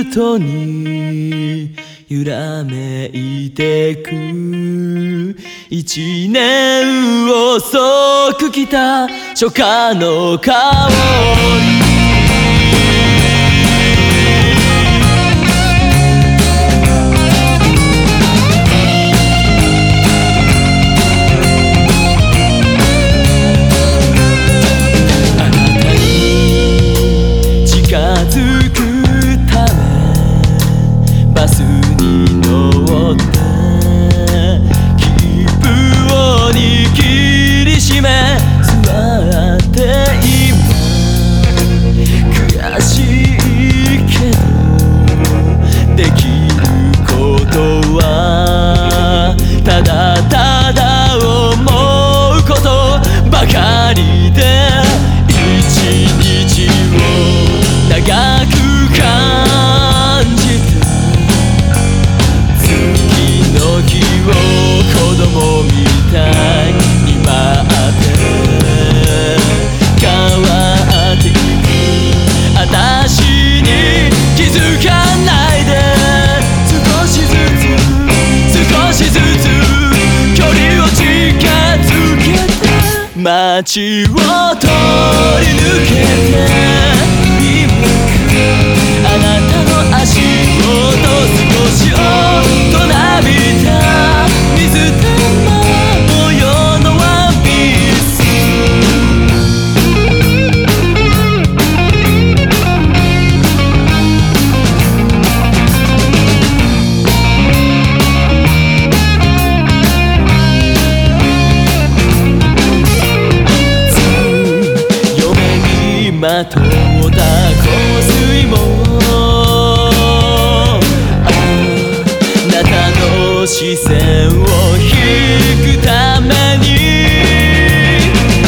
でアスファルトに揺らめいてく。一年遅く来た初夏の香り。しい。づかないで少しずつ少しずつ距離を近づけて街を通り抜けて今あなた香水もあなたの視線を引くために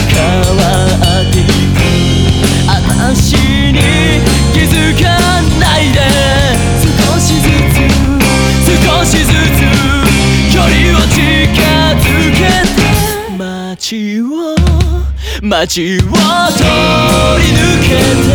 変わっていく私に気づかないで少しずつ少しずつ距離を近づけて街を街を通り抜けて